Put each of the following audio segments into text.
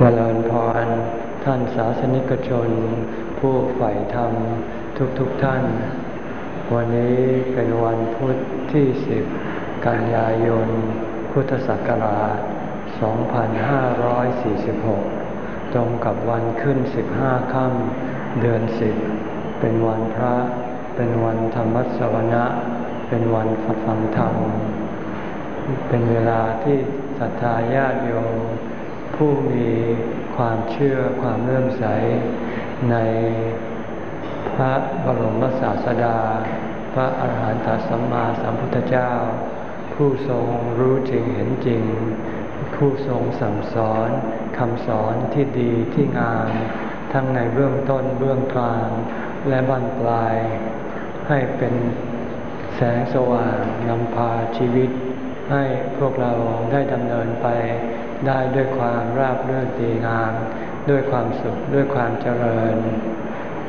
เจริญพรท่านศาสนิกชน ผู้ใฝ่ธรรมทุกๆทท่าน วันนี้เป็นวันพุทธที่สิบกันยายน พุทธศักราช 2546 ตรงกับวันขึ้น 15 ค่ำเดือนสิบเป็นวันพระ เป็นวันธรรมสวนะ เป็นวันฟังธรรม เป็นเวลาที่ศรัทธาญาติโยม ผู้มีความเชื่อความเลื่อมใสในพระบรมศาสดา พระอาหารหันตสัมมาสัมพุทธเจ้า ผู้ทรงรู้จริงเห็นจริง ผู้ทรงสั่งสอนคำสอนที่ดีที่งามทั้งในเบื้องต้นเบื้องกลาง และบรรปลาย ให้เป็นแสงสว่างนำพาชีวิต ให้พวกเราได้ดำเนินไปได้ด้วยความราบรื่นดีงาม ด้วยความสุขด้วยความเจริญ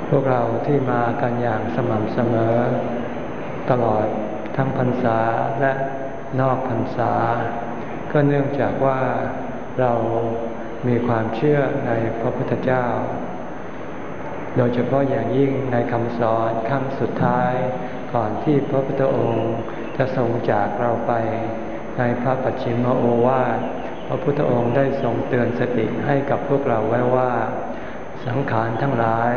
พวกเราที่มากันอย่างสม่ำเสมอ ตลอดทั้งพรรษาและนอกพรรษา ก็เนื่องจากว่าเรามีความเชื่อในพระพุทธเจ้า โดยเฉพาะอย่างยิ่งในคำสอนคำสุดท้ายก่อนที่พระพุทธองค์จะทรงจากเราไป ในพระปัจฉิมโอวาทพระพุทธองค์ได้ทรงเตือนสติให้กับพวกเราไว้ว่า สังขารทั้งหลาย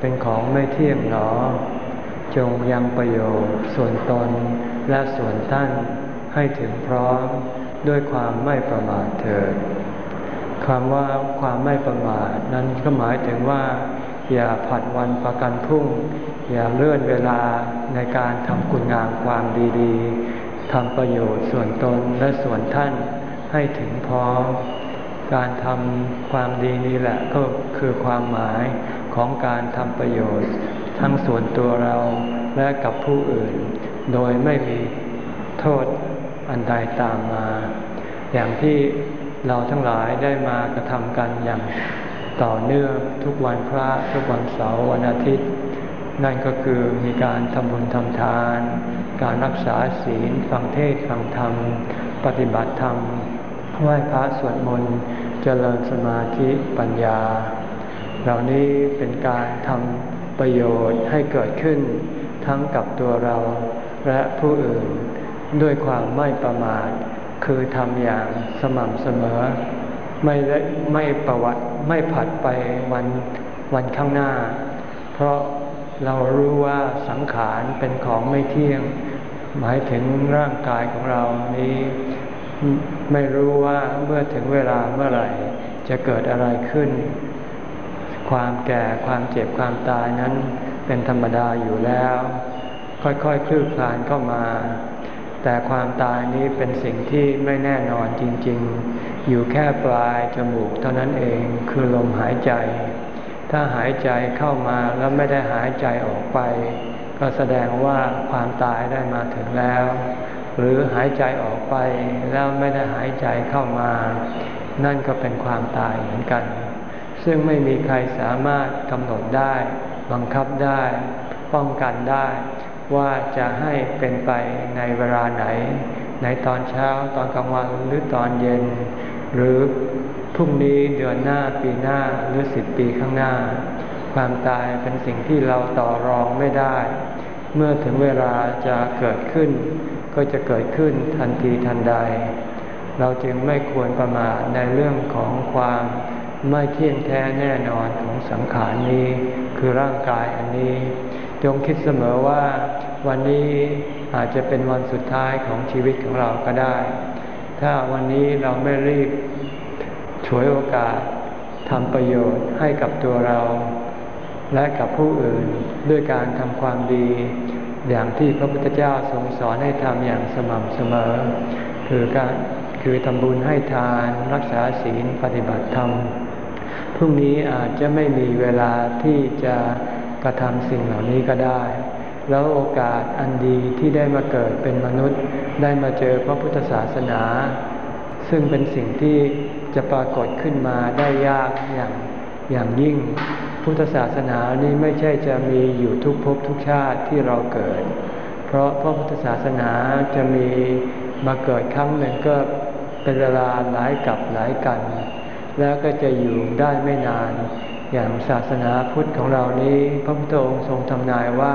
เป็นของไม่เที่ยงหนอ จงยังประโยชน์ส่วนตนและส่วนท่านให้ถึงพร้อมด้วยความไม่ประมาทเถิดคำว่าความไม่ประมาทนั้นก็หมายถึงว่า อย่าผัดวันประกันพรุ่ง อย่าเลื่อนเวลาในการทำคุณงามความดีๆ ทำประโยชน์ส่วนตนและส่วนท่านให้ถึงพร้อม การทำความดีนี้แหละก็คือความหมายของการทำประโยชน์ ทั้งส่วนตัวเราและกับผู้อื่น โดยไม่มีโทษอันใดตามมา อย่างที่เราทั้งหลายได้มากระทำกันอย่างต่อเนื่องทุกวันพระทุกวันเสาร์วันอาทิตย์ นั่นก็คือมีการทำบุญทำทาน การรักษาศีลฟังเทศฟังธรรม ปฏิบัติธรรมไหว้พระสวดมนต์เจริญสมาธิปัญญา เหล่านี้เป็นการทำประโยชน์ให้เกิดขึ้น ทั้งกับตัวเราและผู้อื่นด้วยความไม่ประมาท คือทำอย่างสม่ำเสมอ ไม่ไม่ประวัติไม่ผัดไปวันวันข้างหน้า เพราะ เรารู้ว่าสังขารเป็นของไม่เที่ยง หมายถึงร่างกายของเรานี้ไม่รู้ว่าเมื่อถึงเวลาเมื่อไหร่ จะเกิดอะไรขึ้น ความแก่ความเจ็บความตายนั้นเป็นธรรมดาอยู่แล้ว ค่อยๆคลืบคลานเข้ามา แต่ความตายนี้เป็นสิ่งที่ไม่แน่นอนจริงๆ อยู่แค่ปลายจมูกเท่านั้นเองคือลมหายใจ ถ้าหายใจเข้ามาแล้วไม่ได้หายใจออกไป ก็แสดงว่าความตายได้มาถึงแล้ว หรือหายใจออกไปแล้วไม่ได้หายใจเข้ามา นั่นก็เป็นความตายเหมือนกัน ซึ่งไม่มีใครสามารถกำหนดได้ บังคับได้ ป้องกันได้ ว่าจะให้เป็นไปในเวลาไหน ในตอนเช้าตอนกลางวันหรือตอนเย็น หรือ พรุ่งนี้เดือนหน้าปีหน้าหรือสิบปีข้างหน้า ความตายเป็นสิ่งที่เราต่อรองไม่ได้ เมื่อถึงเวลาจะเกิดขึ้น ก็จะเกิดขึ้นทันทีทันใด เราจึงไม่ควรประมาทในเรื่องของความไม่เที่ยงแท้แน่นอนของสังขารนี้ คือร่างกายอันนี้ จงคิดเสมอว่า วันนี้อาจจะเป็นวันสุดท้ายของชีวิตของเราก็ได้ ถ้าวันนี้เราไม่รีบ ฉวยโอกาสทำประโยชน์ให้กับตัวเรา และกับผู้อื่นด้วยการทำความดี อย่างที่พระพุทธเจ้าทรงสอนให้ทำอย่างสม่ำเสมอ คือการคือทำบุญให้ทานรักษาศีลปฏิบัติธรรมพรุ่งนี้อาจจะไม่มีเวลาที่จะกระทำสิ่งเหล่านี้ก็ได้ แล้วโอกาสอันดีที่ได้มาเกิดเป็นมนุษย์ ได้มาเจอพระพุทธศาสนา ซึ่งเป็นสิ่งที่ จะปรากฏขึ้นมาได้ยากอย่างอย่างยิ่ง พุทธศาสนานี้ไม่ใช่จะมีอยู่ทุกภพทุกชาติที่เราเกิด เพราะพระพุทธศาสนาจะมีมาเกิดครั้งหนึ่งก็เป็นเวลาหลายกับหลายกัน แล้วก็จะอยู่ได้ไม่นาน อย่างศาสนาพุทธของเรานี้ พระพุทธองค์ทรงทำนายว่า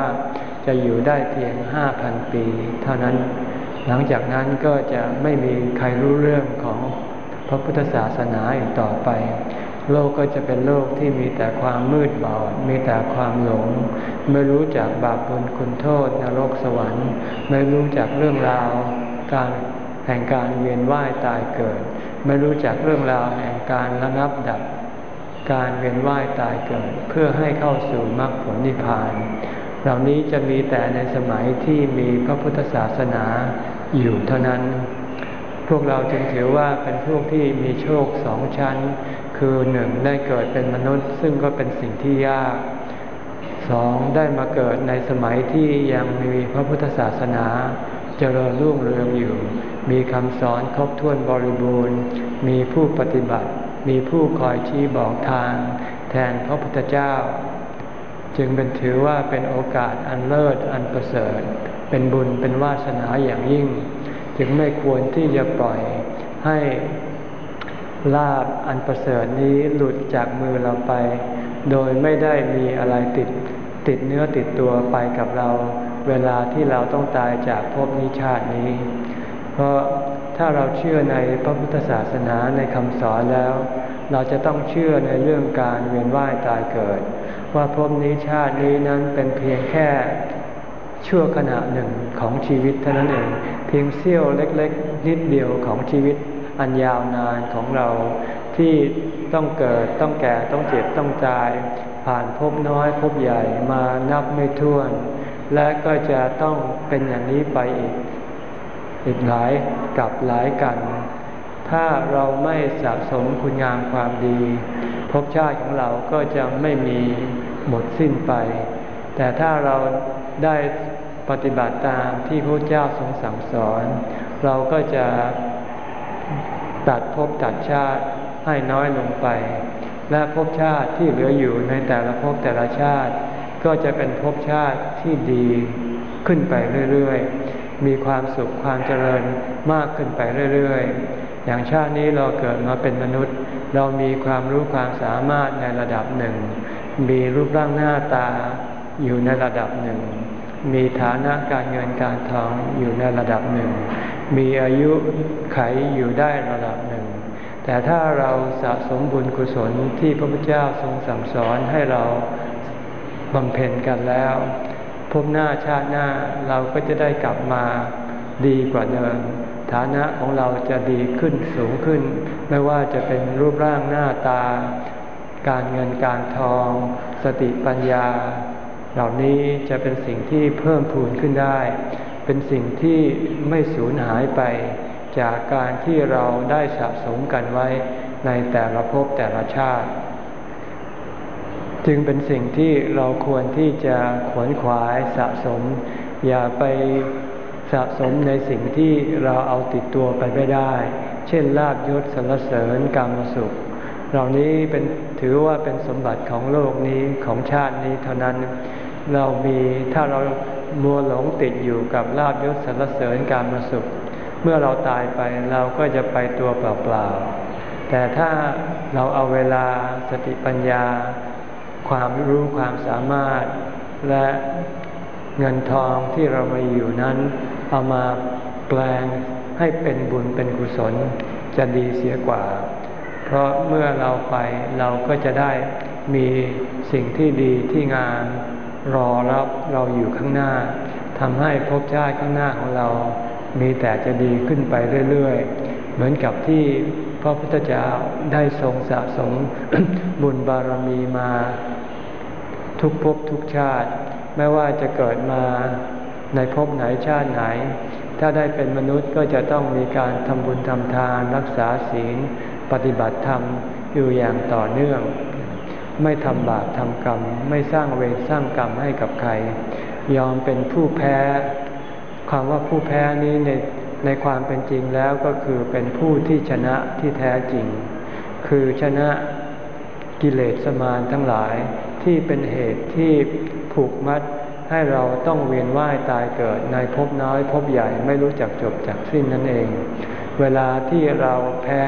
จะอยู่ได้เพียงห้าพันปี เท่านั้น หลังจากนั้นก็จะไม่มีใครรู้เรื่องของ พระพุทธศาสนาอีกต่อไป โลกก็จะเป็นโลกที่มีแต่ความมืดบอด มีแต่ความหลง ไม่รู้จักบาปบุญคุณโทษนรกสวรรค์ ไม่รู้จักเรื่องราวการแห่งการเวียนว่ายตายเกิด ไม่รู้จักเรื่องราวแห่งการระงับดับ การเวียนว่ายตายเกิด เพื่อให้เข้าสู่มรรคผลนิพพาน เหล่านี้จะมีแต่ในสมัยที่มีพระพุทธศาสนาอยู่เท่านั้น พวกเราจึงถือว่าเป็นพวกที่มีโชคสองชั้น คือหนึ่งได้เกิดเป็นมนุษย์ ซึ่งก็เป็นสิ่งที่ยากสองได้มาเกิดในสมัยที่ยังมีพระพุทธศาสนาเจริญรุ่งเรืองอยู่ มีคำสอนครบถ้วนบริบูรณ์ มีผู้ปฏิบัติ มีผู้คอยชี้บอกทาง แทนพระพุทธเจ้า จึงเป็นถือว่าเป็นโอกาสอันเลิศอันประเสริฐ เป็นบุญเป็นวาสนาอย่างยิ่ง จึงไม่ควรที่จะปล่อยให้ลาบอันประเสริฐนี้หลุดจากมือเราไป โดยไม่ได้มีอะไรติดติดเนื้อติดตัวไปกับเรา เวลาที่เราต้องตายจากภพนิชาตินี้ เพราะถ้าเราเชื่อในพระพุทธศาสนาในคำสอนแล้ว เราจะต้องเชื่อในเรื่องการเวียนว่ายตายเกิด ว่าภพนี้ชาตินี้นั้นเป็นเพียงแค่ชั่วขณะหนึ่งของชีวิตเท่านั้นเอง เพียงเสี้ยวเล็กๆ นิดเดียวของชีวิตอันยาวนานของเราที่ต้องเกิดต้องแก่ต้องเจ็บต้องตาย ผ่านภพน้อยภพใหญ่มานับไม่ถ้วน และก็จะต้องเป็นอย่างนี้ไปอีก อีกหลายกับหลายกัน ถ้าเราไม่สะสมคุณงามความดีภพชาติของเราก็จะไม่มีหมดสิ้นไป แต่ถ้าเราได้ ปฏิบัติตามที่พระเจ้าทรงสั่งสอน เราก็จะตัดภพตัดชาติให้น้อยลงไป และภพชาติที่เหลืออยู่ในแต่ละภพแต่ละชาติ ก็จะเป็นภพชาติที่ดีขึ้นไปเรื่อยๆ มีความสุขความเจริญมากขึ้นไปเรื่อยๆ อย่างชาตินี้เราเกิดมาเป็นมนุษย์ เรามีความรู้ความสามารถในระดับหนึ่ง มีรูปร่างหน้าตาอยู่ในระดับหนึ่ง มีฐานะการเงินการทองอยู่ในระดับหนึ่ง มีอายุไขอยู่ได้ระดับหนึ่ง แต่ถ้าเราสะสมบุญกุศลที่พระพุทธเจ้าทรงสั่งสอนให้เราบำเพ็ญกันแล้วพบหน้าชาติหน้าเราก็จะได้กลับมาดีกว่าเดิมฐานะของเราจะดีขึ้นสูงขึ้น ไม่ว่าจะเป็นรูปร่างหน้าตา การเงินการทอง สติปัญญา เหล่านี้จะเป็นสิ่งที่เพิ่มพูนขึ้นได้ เป็นสิ่งที่ไม่สูญหายไป จากการที่เราได้สะสมกันไว้ในแต่ละภพแต่ละชาติ จึงเป็นสิ่งที่เราควรที่จะขวนขวายสะสม อย่าไปสะสมในสิ่งที่เราเอาติดตัวไปไม่ได้ เช่นลาบยศสรรเสริญกรรมสุข เหล่านี้เป็นถือว่าเป็นสมบัติของโลกนี้ของชาตินี้เท่านั้น เรามีถ้าเรามัวหลงติดอยู่กับลาบยศสรรเสริญกรรมสุข เมื่อเราตายไปเราก็จะไปตัวเปล่าๆแต่ถ้าเราเอาเวลาสติปัญญา ความรู้ความสามารถ และเงินทองที่เรามาอยู่นั้น เอามาแปลงให้เป็นบุญเป็นกุศลจะดีเสียกว่า เพราะเมื่อเราไปเราก็จะได้มีสิ่งที่ดีที่งาม รอรับเราอยู่ข้างหน้าทำให้ภพชาติข้างหน้าของเรา มีแต่จะดีขึ้นไปเรื่อยๆ เหมือนกับที่พระพุทธเจ้าได้ทรงสะสมบุญบารมีมา ทุกภพทุกชาติ ไม่ว่าจะเกิดมาในภพไหนชาติไหน ถ้าได้เป็นมนุษย์ก็จะต้องมีการทำบุญทำทานรักษาศีล ปฏิบัติธรรมอยู่อย่างต่อเนื่อง ไม่ทำบาปทำกรรม ไม่สร้างเวรสร้างกรรมให้กับใคร ยอมเป็นผู้แพ้ความว่าผู้แพ้นี้ในในความเป็นจริงแล้วก็คือเป็นผู้ที่ชนะที่แท้จริง คือชนะกิเลสสมานทั้งหลายที่เป็นเหตุที่ผูกมัดให้เราต้องเวียนว่ายตายเกิดในภพน้อยภพใหญ่ไม่รู้จักจบจากสิ้นนั่นเอง เวลาที่เราแพ้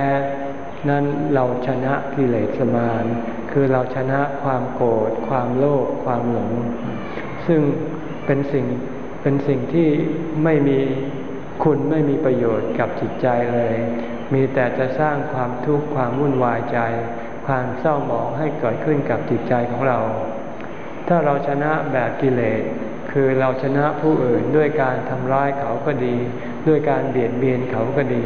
นั้นเราชนะกิเลสมาร คือเราชนะความโกรธความโลภความหลง ซึ่งเป็นสิ่งเป็นสิ่งที่ไม่มีคุณไม่มีประโยชน์กับจิตใจเลย มีแต่จะสร้างความทุกข์ความวุ่นวายใจ ความเศร้าหมองให้เกิดขึ้นกับจิตใจของเรา ถ้าเราชนะแบบกิเลสคือเราชนะผู้อื่นด้วยการทำร้ายเขาก็ดี ด้วยการเบียดเบียนเขาก็ดี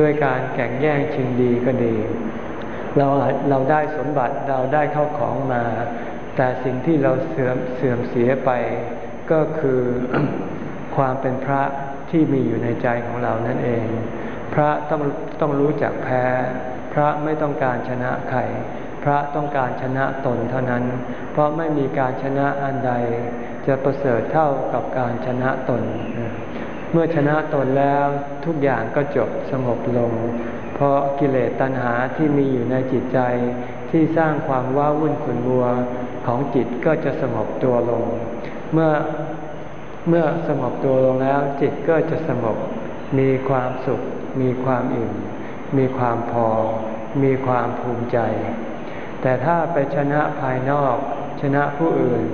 ด้วยการแข่งแย่งชิงดีก็ดี เราเราได้สมบัติเราได้เข้าของมา แต่สิ่งที่เราเสื่อมเสื่อมเสียไป ก็คือความเป็นพระที่มีอยู่ในใจของเรานั่นเอง พระต้องต้องรู้จักแพ้ พระไม่ต้องการชนะใครพระต้องการชนะตนเท่านั้น เพราะไม่มีการชนะอันใด จะประเสริฐเท่ากับการชนะตน เมื่อชนะตนแล้วทุกอย่างก็จบสงบลง ราะกิเลสตัณหาที่มีอยู่ในจิตใจ ที่สร้างความว้าวุ่นขุ่นมัวของจิตก็จะสงบตัวลง เมื่อเมื่อสงบตัวลงแล้ว จิตก็จะสงบมีความสุข มีความอิ่ม มีความพอ มีความภูมิใจ แต่ถ้าไปชนะภายนอก ชนะผู้อื่น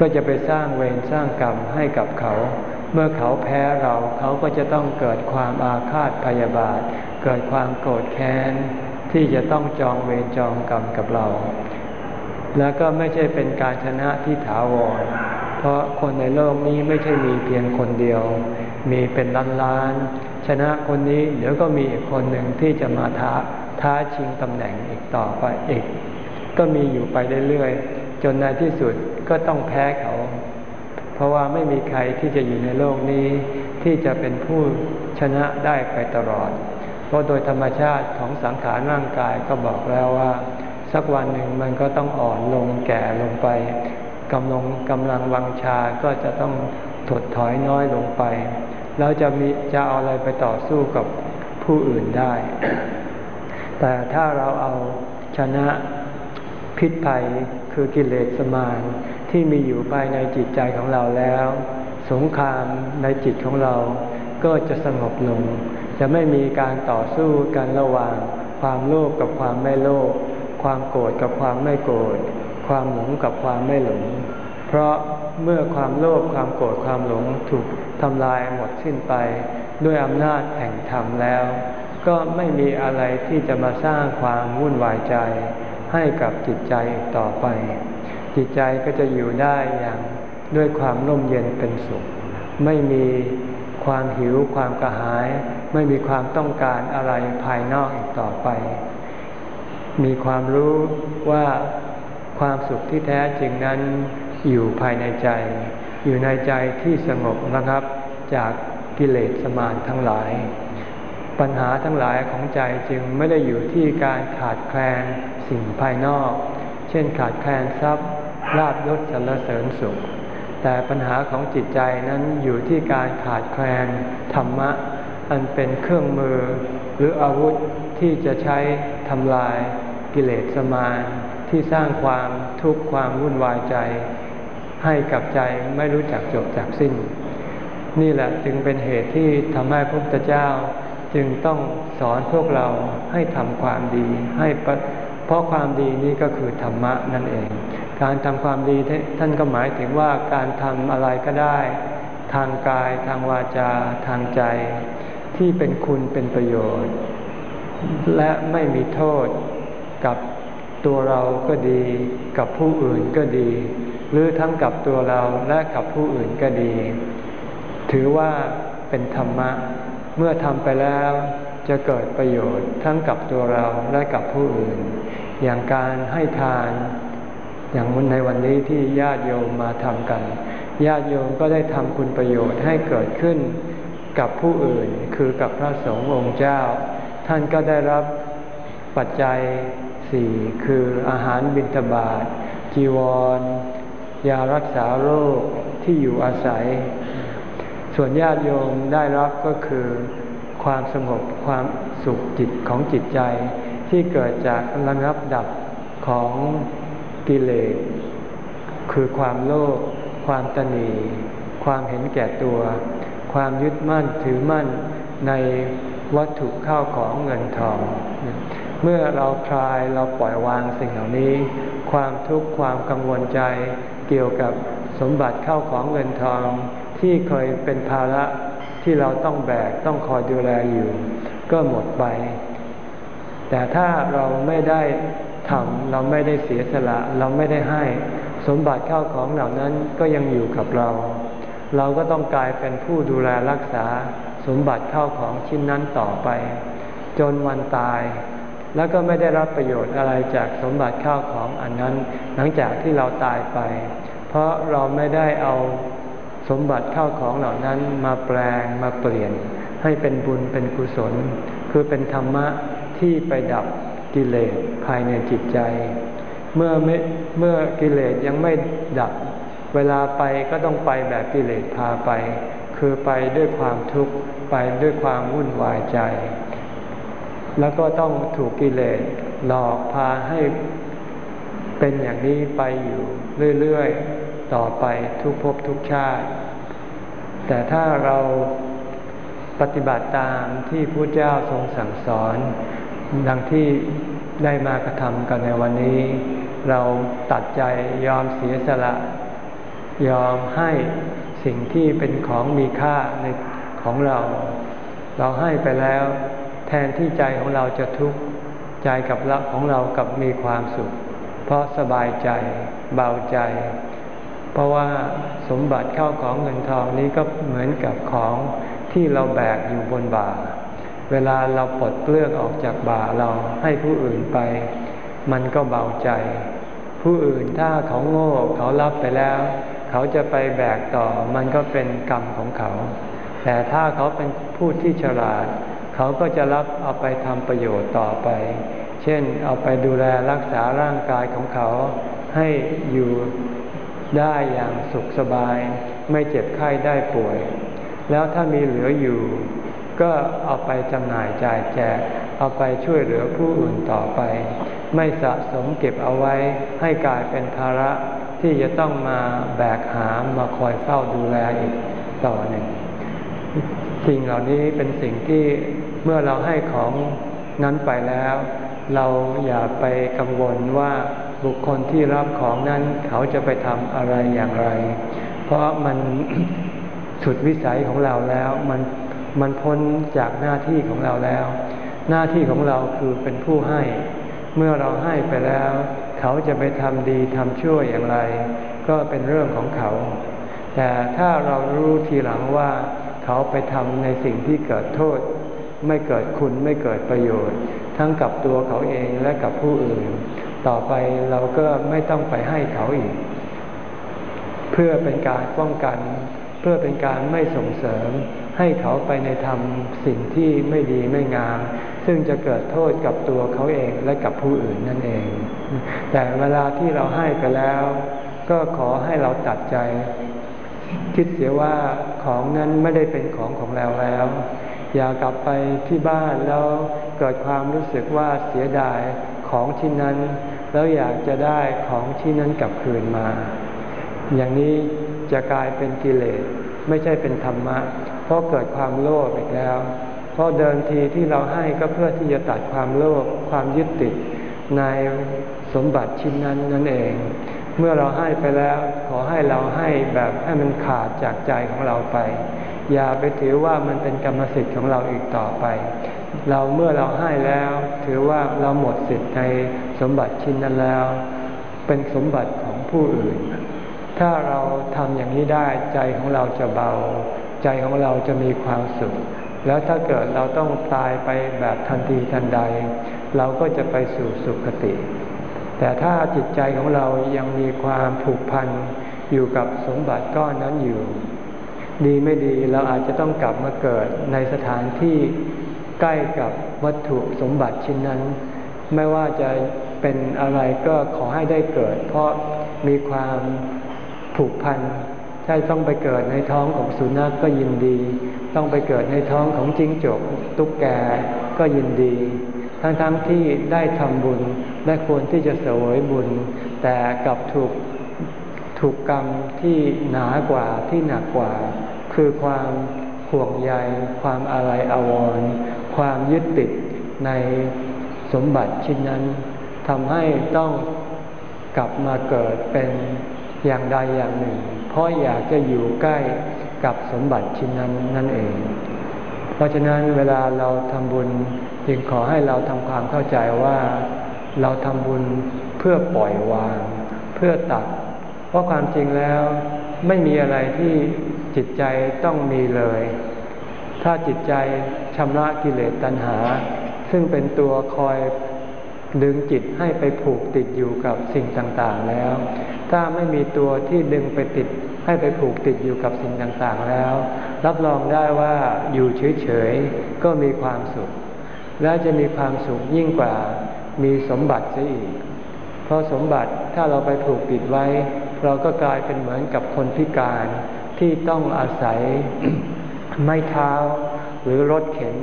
ก็จะไปสร้างเวรสร้างกรรมให้กับเขา เมื่อเขาแพ้เราเขาก็จะต้องเกิดความอาฆาตพยาบาท เกิดความโกรธแค้น ที่จะต้องจองเวรจองกรรมกับเรา แล้วก็ไม่ใช่เป็นการชนะที่ถาวร เพราะคนในโลกนี้ไม่ใช่มีเพียงคนเดียว มีเป็นล้านล้านชนะคนนี้เดี๋ยวก็มีอีกคนหนึ่งที่จะมาท้าท้าชิงตำแหน่งอีกต่อไปอีก ก็มีอยู่ไปเรื่อยๆจนในที่สุดก็ต้องแพ้เขา ราะว่าไม่มีใครที่จะอยู่ในโลกนี้ ที่จะเป็นผู้ชนะได้ไปตลอด เพราะโดยธรรมชาติของสังขารร่างกายก็บอกแล้วว่า สักวันหนึ่งมันก็ต้องอ่อนลงแก่ลงไปกำลังกำลังวังชาก็จะต้องถดถอยน้อยลงไป แล้วจะมีจะเอาอะไรไปต่อสู้กับผู้อื่นได้ แต่ถ้าเราเอาชนะพิษภัยคือกิเลสมาร ที่มีอยู่ภายในจิตใจของเราแล้ว สงครามในจิตของเราก็จะสงบลง จะไม่มีการต่อสู้กันระหว่าง ความโลภกับความไม่โลภความโกรธกับความไม่โกรธความหลงกับความไม่หลง เพราะเมื่อความโลภความโกรธความหลงถูกทำลายหมดสิ้นไป ด้วยอำนาจแห่งธรรมแล้ว ก็ไม่มีอะไรที่จะมาสร้างความวุ่นวายใจ ให้กับจิตใจอีกต่อไป จิตใจก็จะอยู่ได้อย่างด้วยความร่มเย็นเป็นสุข ไม่มีความหิวความกระหาย ไม่มีความต้องการอะไรภายนอกอีกต่อไป มีความรู้ว่าความสุขที่แท้จริงนั้นอยู่ภายในใจ อยู่ในใจที่สงบนะครับ จากกิเลสสมานทั้งหลาย ปัญหาทั้งหลายของใจจึงไม่ได้อยู่ที่การขาดแคลนสิ่งภายนอก เช่นขาดแคลนทรัพย์ ลาบยศสรรเสริญสุข แต่ปัญหาของจิตใจนั้นอยู่ที่การขาดแคลนธรรมะ อันเป็นเครื่องมือหรืออาวุธที่จะใช้ทำลายกิเลสสมานที่สร้างความทุกข์ความวุ่นวายใจ ให้กับใจไม่รู้จักจบจากสิ้น นี่แหละจึงเป็นเหตุที่ทำให้พระพุทธเจ้าจึงต้องสอนพวกเราให้ทำความดีให้เพราะความดีนี้ก็คือธรรมะนั่นเอง การทำความดีท่านก็หมายถึงว่าการทำอะไรก็ได้ ทางกาย ทางวาจา ทางใจ ที่เป็นคุณเป็นประโยชน์ และไม่มีโทษกับตัวเราก็ดี กับผู้อื่นก็ดี หรือทั้งกับตัวเราและกับผู้อื่นก็ดี ถือว่าเป็นธรรมะ เมื่อทำไปแล้วจะเกิดประโยชน์ทั้งกับตัวเราและกับผู้อื่น อย่างการให้ทาน อย่างในวันนี้ที่ญาติโยมมาทำกัน ญาติโยมก็ได้ทำคุณประโยชน์ให้เกิดขึ้นกับผู้อื่นคือกับพระสงฆ์องค์เจ้า ท่านก็ได้รับปัจจัยสี่คืออาหารบิณฑบาตจีวร ยารักษาโรคที่อยู่อาศัย ส่วนญาติโยมได้รับก็คือความสงบความสุขจิตของจิตใจ ที่เกิดจากระงับดับของ กิเลส คือความโลภความตนีความเห็นแก่ตัว ความยึดมั่นถือมั่นในวัตถุข้าวของเงินทอง เมื่อเราคลายเราปล่อยวางสิ่งเหล่านี้ ความทุกข์ความกังวลใจเกี่ยวกับสมบัติเข้าของเงินทอง ที่เคยเป็นภาระที่เราต้องแบกต้องคอยดูแลอยู่ ก็หมดไป แต่ถ้าเราไม่ได้ ทำเราไม่ได้เสียสละ เราไม่ได้ให้สมบัติเข้าของเหล่านั้นก็ยังอยู่กับเรา เราก็ต้องกลายเป็นผู้ดูแลรักษาสมบัติเข้าของชิ้นนั้นต่อไป จนวันตาย แล้วก็ไม่ได้รับประโยชน์อะไรจากสมบัติข้าวของอันนั้น หลังจากที่เราตายไป เพราะเราไม่ได้เอาสมบัติข้าวของเหล่านั้นมาแปลงมาเปลี่ยน ให้เป็นบุญเป็นกุศล คือเป็นธรรมะที่ไปดับ กิเลสภายในจิตใจ เมื่อเมื่อกิเลสยังไม่ดับ เวลาไปก็ต้องไปแบบกิเลสพาไป คือไปด้วยความทุกข์ไปด้วยความวุ่นวายใจ แล้วก็ต้องถูกกิเลสหลอกพาให้เป็นอย่างนี้ไปอยู่เรื่อยๆ ต่อไปทุกภพทุกชาติ แต่ถ้าเราปฏิบัติตามที่พระเจ้าทรงสั่งสอน ดังที่ได้มากระทำกันในวันนี้ เราตัดใจยอมเสียสละ ยอมให้สิ่งที่เป็นของมีค่าในของเรา เราให้ไปแล้วแทนที่ใจของเราจะทุกข์ใจกับรักของเรากับมีความสุข เพราะสบายใจเบาใจ เพราะว่าสมบัติเข้าของเงินทองนี้ก็เหมือนกับของที่เราแบกอยู่บนบ่า เวลาเราปลดเปลื้องออกจากบ่าเราให้ผู้อื่นไป มันก็เบาใจ ผู้อื่นถ้าเขาโง่เขารับไปแล้ว เขาจะไปแบกต่อมันก็เป็นกรรมของเขา แต่ถ้าเขาเป็นผู้ที่ฉลาด เขาก็จะรับเอาไปทำประโยชน์ต่อไป เช่นเอาไปดูแลรักษาร่างกายของเขาให้อยู่ได้อย่างสุขสบาย ไม่เจ็บไข้ได้ป่วย แล้วถ้ามีเหลืออยู่ ก็เอาไปจำหน่ายจ่ายแจก เอาไปช่วยเหลือผู้อื่นต่อไป ไม่สะสมเก็บเอาไว้ให้กลายเป็นภาระที่จะต้องมาแบกหามมาคอยเฝ้าดูแลอีกต่อหนึ่ง สิ่งเหล่านี้เป็นสิ่งที่เมื่อเราให้ของนั้นไปแล้ว เราอย่าไปกังวลว่าบุคคลที่รับของนั้นเขาจะไปทำอะไรอย่างไร เพราะมันสุดวิสัยของเราแล้วมัน มันพ้นจากหน้าที่ของเราแล้ว หน้าที่ของเราคือเป็นผู้ให้ เมื่อเราให้ไปแล้ว เขาจะไปทำดีทำชั่วอย่างไร ก็เป็นเรื่องของเขา แต่ถ้าเรารู้ทีหลังว่า เขาไปทำในสิ่งที่เกิดโทษ ไม่เกิดคุณไม่เกิดประโยชน์ ทั้งกับตัวเขาเองและกับผู้อื่น ต่อไปเราก็ไม่ต้องไปให้เขาอีก เพื่อเป็นการป้องกัน เพื่อเป็นการไม่ส่งเสริมให้เขาไปในทำสิ่งที่ไม่ดีไม่งาม ซึ่งจะเกิดโทษกับตัวเขาเองและกับผู้อื่นนั่นเอง แต่เวลาที่เราให้ไปแล้ว ก็ขอให้เราตัดใจ คิดเสียว่าของนั้นไม่ได้เป็นของของเราแล้ว อย่ากลับไปที่บ้านแล้วเกิดความรู้สึกว่าเสียดายของที่นั้น แล้วอยากจะได้ของที่นั้นกลับคืนมา อย่างนี้ จะกลายเป็นกิเลสไม่ใช่เป็นธรรมะ เพราะเกิดความโลภอีกแล้ว เพราะเดินทีที่เราให้ก็เพื่อที่จะตัดความโลภความยึดติดในสมบัติชิ้นนั้นนั่นเอง เมื่อเราให้ไปแล้วขอให้เราให้แบบให้มันขาดจากใจของเราไป อย่าไปถือว่ามันเป็นกรรมสิทธิ์ของเราอีกต่อไป เราเมื่อเราให้แล้ว ถือว่าเราหมดสิทธิ์ในสมบัติชิ้นนั้นแล้ว เป็นสมบัติของผู้อื่น ถ้าเราทำอย่างนี้ได้ใจของเราจะเบา ใจของเราจะมีความสุข แล้วถ้าเกิดเราต้องตายไปแบบทันทีทันใด เราก็จะไปสู่สุคติ แต่ถ้าจิตใจของเรายังมีความผูกพันอยู่กับสมบัติก้อนนั้นอยู่ ดีไม่ดีเราอาจจะต้องกลับมาเกิดในสถานที่ใกล้กับวัตถุสมบัติชิ้นนั้น ไม่ว่าจะเป็นอะไรก็ขอให้ได้เกิด เพราะมีความ ผูกพันใช่ต้องไปเกิดในท้องของสุนัขกก็ยินดี ต้องไปเกิดในท้องของจิ้งจกตุ๊กแกก็ยินดี ทั้งๆทที่ได้ทำบุญได้ควรที่จะเสวยบุญ แต่กลับถูกถูกกรรมที่หนากว่าที่หนักกว่า คือความห่วงใยความอะไรอาวรณ์ความยึดติดในสมบัติชิ้นนั้นทำให้ต้องกลับมาเกิดเป็น อย่างใดอย่างหนึ่ง เพราะอยากจะอยู่ใกล้กับสมบัติชิ้นนั้นนั่นเอง เพราะฉะนั้นเวลาเราทำบุญจึงขอให้เราทำความเข้าใจว่าเราทำบุญเพื่อปล่อยวาง เพื่อตัด เพราะความจริงแล้วไม่มีอะไรที่จิตใจต้องมีเลย ถ้าจิตใจชำระกิเลสตัณหา ซึ่งเป็นตัวคอย ดึงจิตให้ไปผูกติดอยู่กับสิ่งต่างๆแล้ว ถ้าไม่มีตัวที่ดึงไปติดให้ไปผูกติดอยู่กับสิ่งต่างๆแล้ว รับรองได้ว่าอยู่เฉยๆก็มีความสุข และจะมีความสุขยิ่งกว่ามีสมบัติเสียอีก เพราะสมบัติถ้าเราไปผูกติดไว้ เราก็กลายเป็นเหมือนกับคนพิการที่ต้องอาศัยไม้เท้าหรือรถเข็น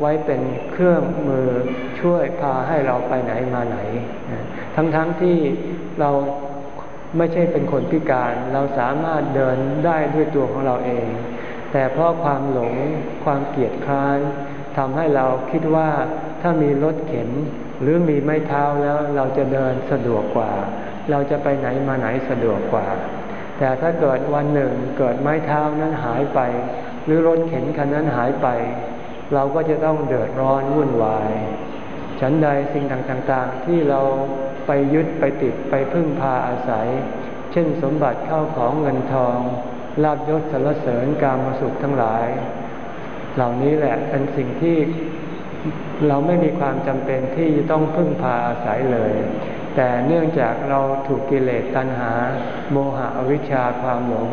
ไว้เป็นเครื่องมือช่วยพาให้เราไปไหนมาไหน ทั้งๆทที่เราไม่ใช่เป็นคนพิการ เราสามารถเดินได้ด้วยตัวของเราเอง แต่เพราะความหลงความเกียดคร้านทำให้เราคิดว่าถ้ามีรถเข็นหรือมีไม้เท้าแล้วเราจะเดินสะดวกกว่า เราจะไปไหนมาไหนสะดวกกว่า แต่ถ้าเกิดวันหนึ่งเกิดไม้เท้านั้นหายไป หรือรถเข็นคันนั้นหายไป เราก็จะต้องเดือดร้อนวุ่นวาย ฉันใดสิ่งต่างๆที่เราไปยึดไปติดไปพึ่งพาอาศัย เช่นสมบัติเข้าของเงินทองลาบยศสรรเสริญการมาสุขทั้งหลาย เหล่านี้แหละเป็นสิ่งที่เราไม่มีความจำเป็นที่จะต้องพึ่งพาอาศัยเลย แต่เนื่องจากเราถูกกิเลสตัณหา โมหะอวิชชาความหลง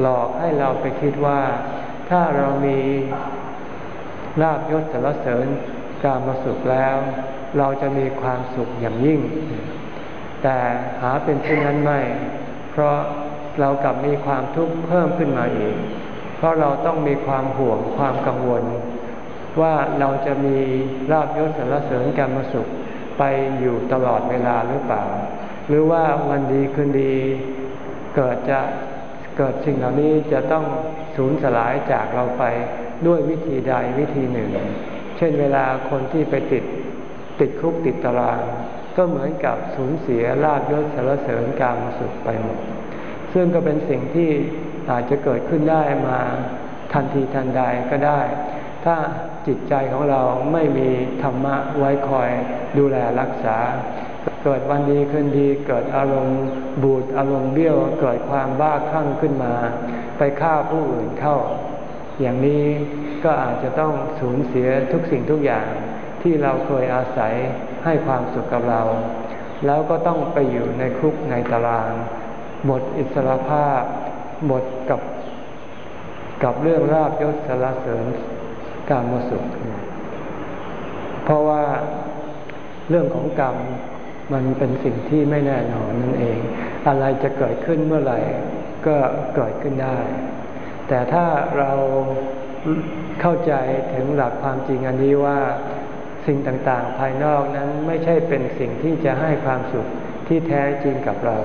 หลอกให้เราไปคิดว่า ถ้าเรามี ลาบยศสรรเสริญการมาสุขแล้ว เราจะมีความสุขอย่างยิ่ง แต่หาเป็นเช่นนั้นไม่ เพราะเรากลับมีความทุกข์เพิ่มขึ้นมาอีก เพราะเราต้องมีความห่วงความกังวล ว่าเราจะมีลาบยศสารเสริญกรรมาสุขไปอยู่ตลอดเวลาหรือเปล่า หรือว่าวันดีคืนดี เกิดจะเกิดสิ่งเหล่านี้จะต้องสูญสลายจากเราไป ด้วยวิธีใดวิธีหนึ่ง เช่นเวลาคนที่ไปติดติดคุกติดตาราง ก็เหมือนกับสูญเสียลาบยศสารเสริญกรรมสุขไปหมด ซึ่งก็เป็นสิ่งที่อาจจะเกิดขึ้นได้มาทันทีทันใดก็ได้ ถ้าจิตใจของเราไม่มีธรรมะไว้คอยดูแลรักษา เกิดวันดีคืนดี เกิดอารมณ์บูดอารมณ์เบี้ยว เกิดความบ้าคลั่งขึ้นมา ไปฆ่าผู้อื่นเข้า อย่างนี้ก็อาจจะต้องสูญเสียทุกสิ่งทุกอย่างที่เราเคยอาศัยให้ความสุขกับเรา แล้วก็ต้องไปอยู่ในคุกในตาราง หมดอิสรภาพ หมดกับกับเรื่องราบยศสารเสริญการมสุข เพราะว่าเรื่องของกรรมมันเป็นสิ่งที่ไม่แน่นอนนั่นเอง อะไรจะเกิดขึ้นเมื่อไหร่ก็เกิดขึ้นได้ แต่ถ้าเราเข้าใจถึงหลักความจริงอันนี้ว่าสิ่งต่างๆ ภายนอกนั้นไม่ใช่เป็นสิ่งที่จะให้ความสุขที่แท้จริงกับเรา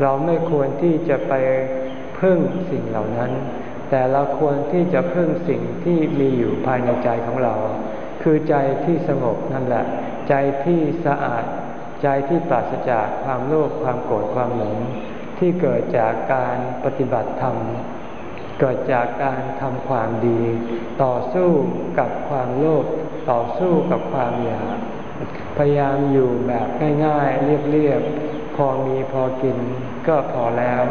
เราไม่ควรที่จะไปพึ่งสิ่งเหล่านั้น แต่เราควรที่จะพึ่งสิ่งที่มีอยู่ภายในใจของเรา คือใจที่สงบนั่นแหละ ใจที่สะอาด ใจที่ปราศจากความโลภความโกรธความหลงที่เกิดจากการปฏิบัติธรรม เกิดจากการทำความดี ต่อสู้กับความโลภต่อสู้กับความอยากพยายามอยู่แบบง่ายๆ เรียบๆ พอมีพอกินก็พอแล้ว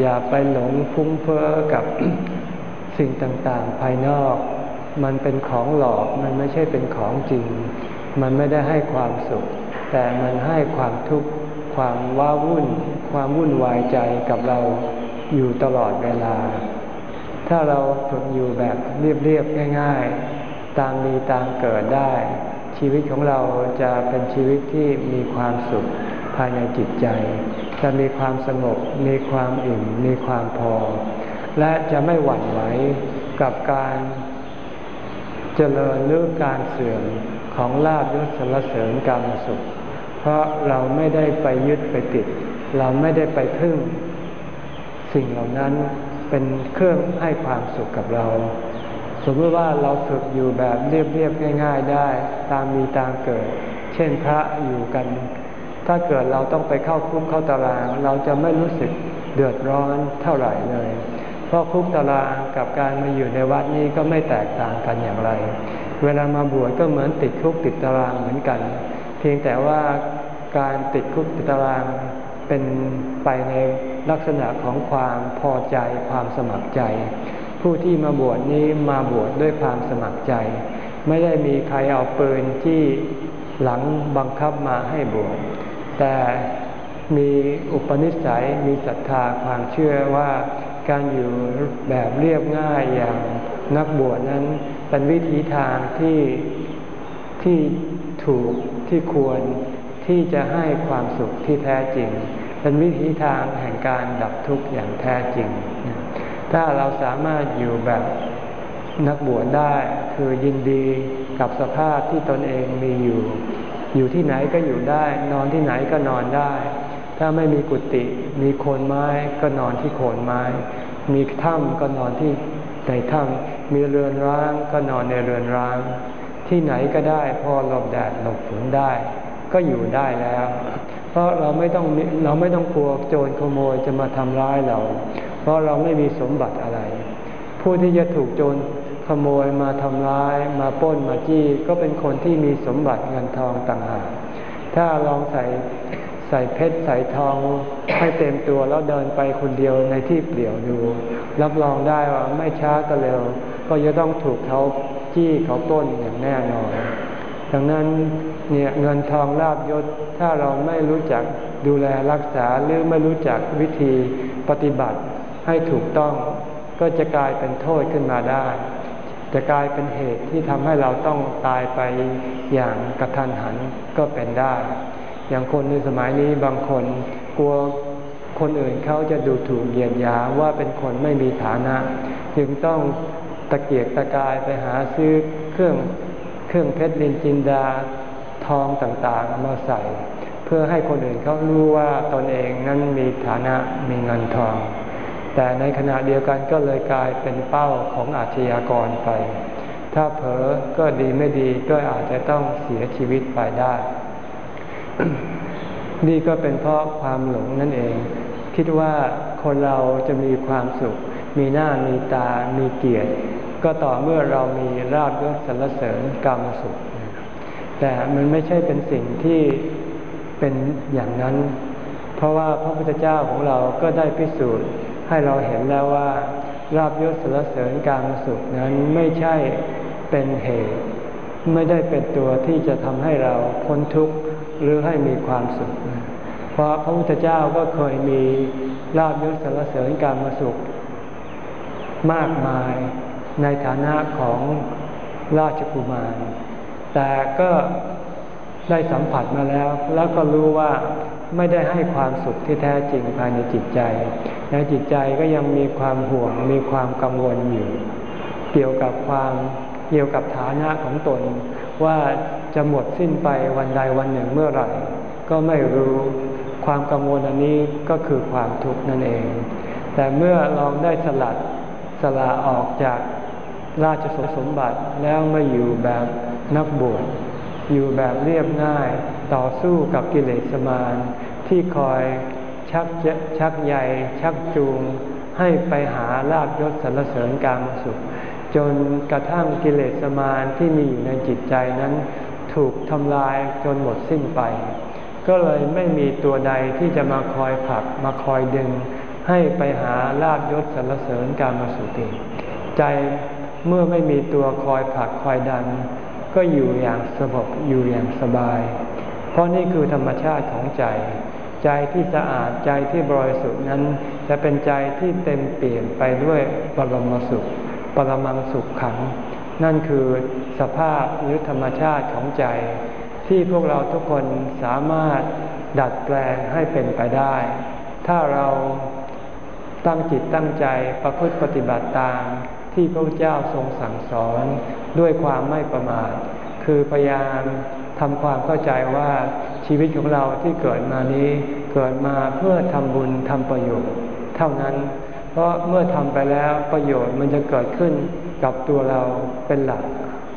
อย่าไปหลงฟุ้งเฟ้อกับสิ่งต่างๆ ภายนอก มันเป็นของหลอกมันไม่ใช่เป็นของจริง มันไม่ได้ให้ความสุข แต่มันให้ความทุกข์ความว้าวุ่น ความวุ่นวายใจกับเราอยู่ตลอดเวลา ถ้าเราฝึกอยู่แบบเรียบๆง่าย ๆ ตามมีตามเกิดได้ ชีวิตของเราจะเป็นชีวิตที่มีความสุขภายในจิตใจ จะมีความสงบมีความอิ่ม มีความพอ และจะไม่หวั่นไหวกับการเจริญหรือการเสื่อมของลาบยศสรรเสริญกรรมสุข เพราะเราไม่ได้ไปยึดไปติด เราไม่ได้ไปพึ่ง สิ่งเหล่านั้น เป็นเครื่องให้ความสุขกับเรา สมมติว่าเราฝึกอยู่แบบเรียบๆง่าย ๆได้ ตามมีตามเกิด เช่นพระอยู่กัน ถ้าเกิดเราต้องไปเข้าคุกเข้าตาราง เราจะไม่รู้สึกเดือดร้อนเท่าไหร่เลย เพราะคุกตารางกับการมาอยู่ในวัดนี้ก็ไม่แตกต่างกันอย่างไร เวลามาบวชก็เหมือนติดคุกติดตารางเหมือนกัน เพียงแต่ว่าการติดคุกติดตารางเป็นไปใน ลักษณะของความพอใจความสมัครใจ ผู้ที่มาบวชนี้มาบวชดด้วยความสมัครใจ ไม่ได้มีใครเอาปืนที่หลังบังคับมาให้บวชแต่มีอุปนิสัยมีศรัทธาความเชื่อว่าการอยู่แบบเรียบง่ายอย่างนักบวชนั้นเป็นวิธีทางที่ที่ถูกที่ควรที่จะให้ความสุขที่แท้จริง เป็นวิธีทางแห่งการดับทุกข์อย่างแท้จริง ถ้าเราสามารถอยู่แบบนักบวชได้คือยินดีกับสภาพที่ตนเองมีอยู่ อยู่ที่ไหนก็อยู่ได้ นอนที่ไหนก็นอนได้ ถ้าไม่มีกุฏิมีโคนไม้ก็นอนที่โคนไม้ มีถ้ำก็นอนที่ในถ้ำมีเรือนร้างก็นอนในเรือนร้าง ที่ไหนก็ได้พอหลบแดดหลบฝนได้ ก็อยู่ได้แล้ว เพราะเราไม่ต้องเราไม่ต้องกลัวโจรขโมยจะมาทำร้ายเรา เพราะเราไม่มีสมบัติอะไร ผู้ที่จะถูกโจรขโมยมาทำร้าย มาป้นมาจี้ก็เป็นคนที่มีสมบัติเงินทองต่างหากถ้าลองใส่ใส่เพชรใส่ทองให้เต็มตัวแล้วเดินไปคนเดียวในที่เปลี่ยวดู รับรองได้ว่าไม่ช้าก็เร็ว ก็จะต้องถูกเขาจี้เขาต้นอย่างแน่นอน ดังนั้น เนี่ยเงินทองลาบยศ ถ้าเราไม่รู้จักดูแลรักษาหรือไม่รู้จักวิธีปฏิบัติให้ถูกต้อง ก็จะกลายเป็นโทษขึ้นมาได้ จะกลายเป็นเหตุที่ทำให้เราต้องตายไปอย่างกระทันหันก็เป็นได้ อย่างคนในสมัยนี้บางคนกลัวคนอื่นเขาจะดูถูกเหยียดหยามว่าเป็นคนไม่มีฐานะ จึงต้องตะเกียกตะกายไปหาซื้อเครื่องเครื่องเพชรดินจินดา ทองต่างๆมาใส่ เพื่อให้คนอื่นเขารู้ว่าตนเองนั้นมีฐานะมีเงินทอง แต่ในขณะเดียวกันก็เลยกลายเป็นเป้าของอาชญากรไป ถ้าเผลอก็ดีไม่ดีก็อาจจะต้องเสียชีวิตไปได้ นี่ก็เป็นเพราะความหลงนั่นเอง คิดว่าคนเราจะมีความสุข มีหน้ามีตามีเกียรติก็ต่อเมื่อเรามีราบยศสรรเสริญกรรมสุข แต่มันไม่ใช่เป็นสิ่งที่เป็นอย่างนั้น เพราะว่าพระพุทธเจ้าของเราก็ได้พิสูจน์ให้เราเห็นแล้วว่าราบยศสรเสริญการสุขนั้นไม่ใช่เป็นเหตุ ไม่ได้เป็นตัวที่จะทำให้เราพ้นทุกข์หรือให้มีความสุข เพราะพระพุทธเจ้าก็เคยมีราบยศสรรเสริญการมาสุข มากมายในฐานะของราชกุมาร แต่ก็ได้สัมผัสมาแล้ว แล้วก็รู้ว่าไม่ได้ให้ความสุขที่แท้จริงภายในจิตใจ ในจิตใจก็ยังมีความห่วงมีความกังวลอยู่ เกี่ยวกับความเกี่ยวกับฐานะของตน ว่าจะหมดสิ้นไปวันใดวันหนึ่งเมื่อไหร่ ก็ไม่รู้ความกังวลอันนี้ก็คือความทุกข์นั่นเอง แต่เมื่อลองได้สลัดสละออกจากราชสมบัติแล้วมาอยู่แบบ นักบวชอยู่แบบเรียบง่ายต่อสู้กับกิเลสมารที่คอยชักชักใยชักจูง ให้ไปหาลาบยศสรรเสริญการมสุข จนกระทั่งกิเลสมารที่มีอยู่ในจิตใจนั้น ถูกทำลายจนหมดสิ้นไป ก็เลยไม่มีตัวใดที่จะมาคอยผลักมาคอยดึง ให้ไปหาลาบยศสรรเสริญการมสุขใจเมื่อไม่มีตัวคอยผลักคอยดัน ก็อยู่อย่างสงบอยู่อย่างสบาย เพราะนี่คือธรรมชาติของใจ ใจที่สะอาดใจที่บริสุทธิ์นั้น จะเป็นใจที่เต็มเปลี่ยนไปด้วยปรมสุข ปรมังสุขขัง นั่นคือสภาพหรือธรรมชาติของใจ ที่พวกเราทุกคนสามารถดัดแปลงให้เป็นไปได้ ถ้าเราตั้งจิตตั้งใจประพฤติปฏิบัติตามที่พระเจ้าทรงสั่งสอน ด้วยความไม่ประมาท คือพยายามทำความเข้าใจว่าชีวิตของเราที่เกิดมานี้เกิดมาเพื่อทำบุญทำประโยชน์ เท่านั้น เพราะเมื่อทำไปแล้วประโยชน์มันจะเกิดขึ้นกับตัวเราเป็นหลัก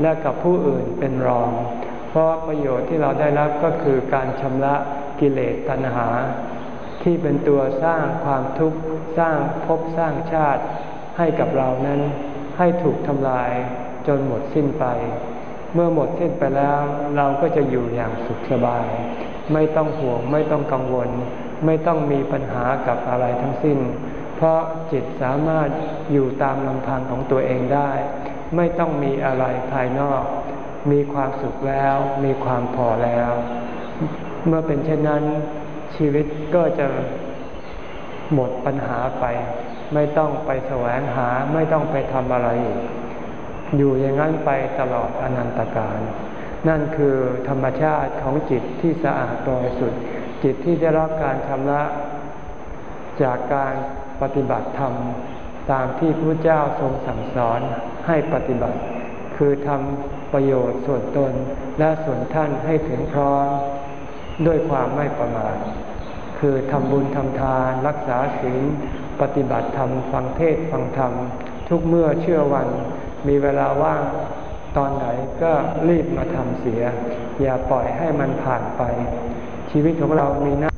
และกับผู้อื่นเป็นรอง เพราะประโยชน์ที่เราได้รับก็คือการชำระกิเลสตัณหา ที่เป็นตัวสร้างความทุกข์สร้างภพสร้างชาติให้กับเรานั้นให้ถูกทำลาย จนหมดสิ้นไป เมื่อหมดสิ้นไปแล้วเราก็จะอยู่อย่างสุขสบาย ไม่ต้องห่วงไม่ต้องกังวล ไม่ต้องมีปัญหากับอะไรทั้งสิ้น เพราะจิตสามารถอยู่ตามลำพังของตัวเองได้ ไม่ต้องมีอะไรภายนอก มีความสุขแล้วมีความพอแล้ว เมื่อเป็นเช่นนั้นชีวิตก็จะหมดปัญหาไป ไม่ต้องไปแสวงหาไม่ต้องไปทำอะไรอีก อยู่อย่างนั้นไปตลอดอนันตการ นั่นคือธรรมชาติของจิตที่สะอาดบริสุทธิ์จิตที่ได้รับการชำระจากการปฏิบัติธรรม ตามที่พระเจ้าทรงสั่งสอนให้ปฏิบัติ คือทำประโยชน์ส่วนตนและส่วนท่านให้ถึงพร้อมด้วยความไม่ประมาทคือทำบุญทำทาน รักษาศีลปฏิบัติธรรม ฟังเทศฟังธรรม ทุกเมื่อเชื่อวัน มีเวลาว่างตอนไหนก็รีบมาทำเสีย อย่าปล่อยให้มันผ่านไป ชีวิตของเรามีหน้า